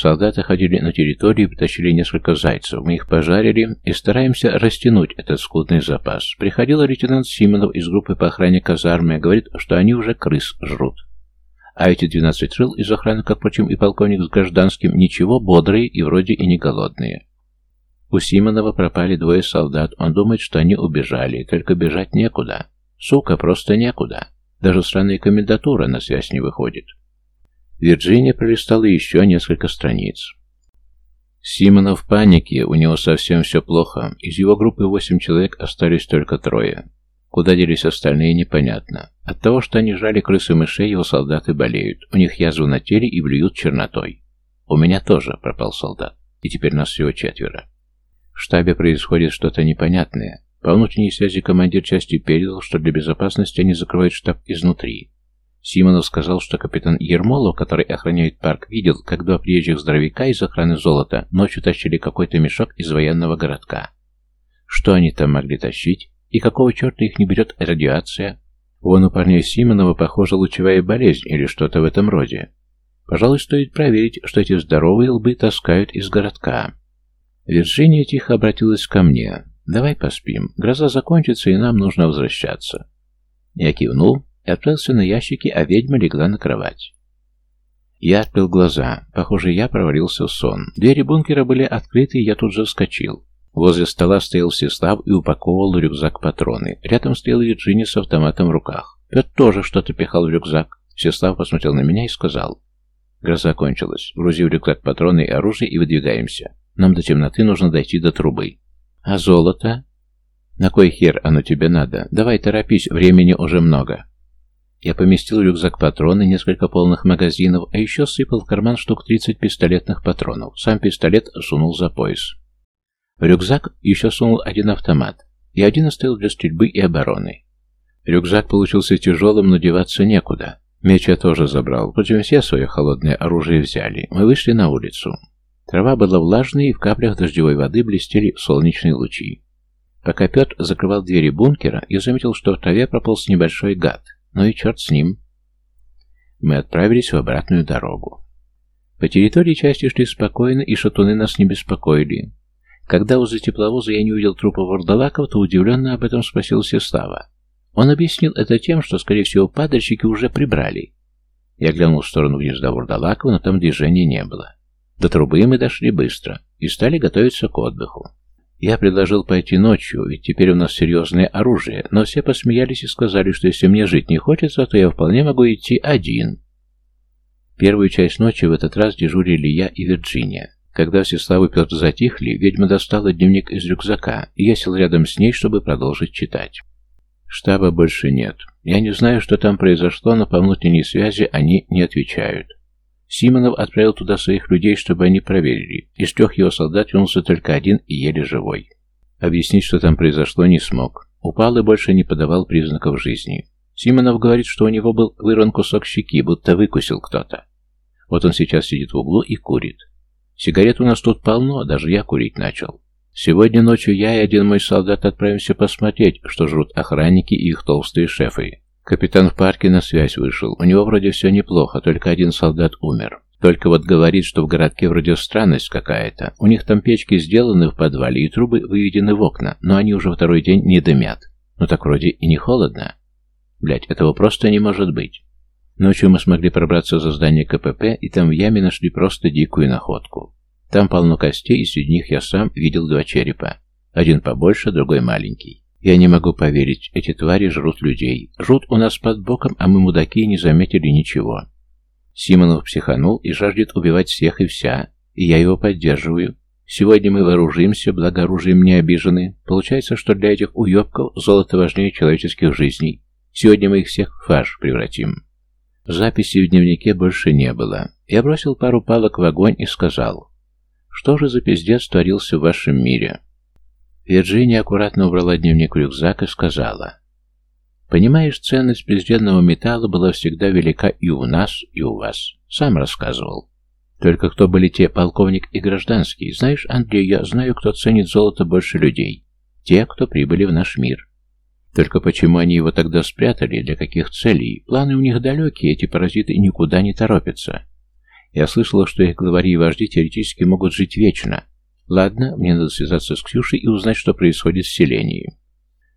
Солдаты ходили на территорию и притащили несколько зайцев. Мы их пожарили и стараемся растянуть этот скудный запас. Приходил лейтенант Симонов из группы по охране казармы, говорит, что они уже крыс жрут. А эти двенадцать рыл из охраны, как, впрочем, и полковник с гражданским, ничего, бодрые и вроде и не голодные. У Симонова пропали двое солдат, он думает, что они убежали, только бежать некуда. Сука, просто некуда. Даже странная комендатура на связь не выходит. Вирджиния пролистала еще несколько страниц. Симонов в панике, у него совсем все плохо. Из его группы восемь человек остались только трое. Куда делись остальные, непонятно. От того, что они жали крысы мышей, его солдаты болеют. У них язвы на теле и блюют чернотой. У меня тоже пропал солдат. И теперь нас всего четверо. В штабе происходит что-то непонятное. По внутренней связи командир части передал, что для безопасности они закрывают штаб изнутри. Симонов сказал, что капитан Ермолов, который охраняет парк, видел, как два приезжих здоровяка из охраны золота ночью тащили какой-то мешок из военного городка. Что они там могли тащить? И какого черта их не берет радиация? Вон у парней Симонова, похоже, лучевая болезнь или что-то в этом роде. Пожалуй, стоит проверить, что эти здоровые лбы таскают из городка. Вирджиния тихо обратилась ко мне. «Давай поспим. Гроза закончится, и нам нужно возвращаться». Я кивнул отправился на ящики, а ведьма легла на кровать. Я открыл глаза. Похоже, я провалился в сон. Двери бункера были открыты, и я тут же вскочил. Возле стола стоял Сеслав и упаковывал рюкзак патроны. Рядом стоял Вирджиния с автоматом в руках. Петр тоже что-то пихал в рюкзак. Сеслав посмотрел на меня и сказал. Гроза кончилась. Грузи в рюкзак патроны и оружие и выдвигаемся. Нам до темноты нужно дойти до трубы. А золото? На кой хер оно тебе надо? Давай торопись, времени уже много. Я поместил в рюкзак патроны, несколько полных магазинов, а еще сыпал в карман штук 30 пистолетных патронов. Сам пистолет сунул за пояс. В рюкзак еще сунул один автомат, и один оставил для стрельбы и обороны. Рюкзак получился тяжелым, но деваться некуда. Меч я тоже забрал, впрочем, все свое холодное оружие взяли. Мы вышли на улицу. Трава была влажной, и в каплях дождевой воды блестели солнечные лучи. Пока Петр закрывал двери бункера, я заметил, что в траве прополз небольшой гад. Ну и черт с ним. Мы отправились в обратную дорогу. По территории части шли спокойно, и шатуны нас не беспокоили. Когда возле тепловоза я не увидел трупа вурдалаков, то удивленно об этом спросил Сеслава. Он объяснил это тем, что, скорее всего, падальщики уже прибрали. Я глянул в сторону гнезда вурдалаков, но там движения не было. До трубы мы дошли быстро и стали готовиться к отдыху. Я предложил пойти ночью, ведь теперь у нас серьезное оружие, но все посмеялись и сказали, что если мне жить не хочется, то я вполне могу идти один. Первую часть ночи в этот раз дежурили я и Вирджиния. Когда все славы Петр затихли, ведьма достала дневник из рюкзака, и я сел рядом с ней, чтобы продолжить читать. Штаба больше нет. Я не знаю, что там произошло, но по внутренней связи они не отвечают. Симонов отправил туда своих людей, чтобы они проверили. Из трех его солдат вернулся только один и еле живой. Объяснить, что там произошло, не смог. Упал и больше не подавал признаков жизни. Симонов говорит, что у него был вырван кусок щеки, будто выкусил кто-то. Вот он сейчас сидит в углу и курит. Сигарет у нас тут полно, даже я курить начал. Сегодня ночью я и один мой солдат отправимся посмотреть, что жрут охранники и их толстые шефы. Капитан в парке на связь вышел. У него вроде все неплохо, только один солдат умер. Только вот говорит, что в городке вроде странность какая-то. У них там печки сделаны в подвале и трубы выведены в окна, но они уже второй день не дымят. Ну так вроде и не холодно. Блять, этого просто не может быть. Ночью мы смогли пробраться за здание КПП, и там в яме нашли просто дикую находку. Там полно костей, и среди них я сам видел два черепа. Один побольше, другой маленький. Я не могу поверить, эти твари жрут людей. Жрут у нас под боком, а мы, мудаки, не заметили ничего. Симонов психанул и жаждет убивать всех и вся, и я его поддерживаю. Сегодня мы вооружимся, благо оружием не обижены. Получается, что для этих уебков золото важнее человеческих жизней. Сегодня мы их всех в фарш превратим. Записи в дневнике больше не было. Я бросил пару палок в огонь и сказал, что же за пиздец творился в вашем мире? Вирджиния аккуратно убрала дневник в рюкзак и сказала. «Понимаешь, ценность презренного металла была всегда велика и у нас, и у вас. Сам рассказывал. Только кто были те, полковник и гражданский? Знаешь, Андрей, я знаю, кто ценит золото больше людей. Те, кто прибыли в наш мир. Только почему они его тогда спрятали, для каких целей? Планы у них далекие, эти паразиты никуда не торопятся. Я слышала, что их главари и вожди теоретически могут жить вечно. Ладно, мне надо связаться с Ксюшей и узнать, что происходит в селении.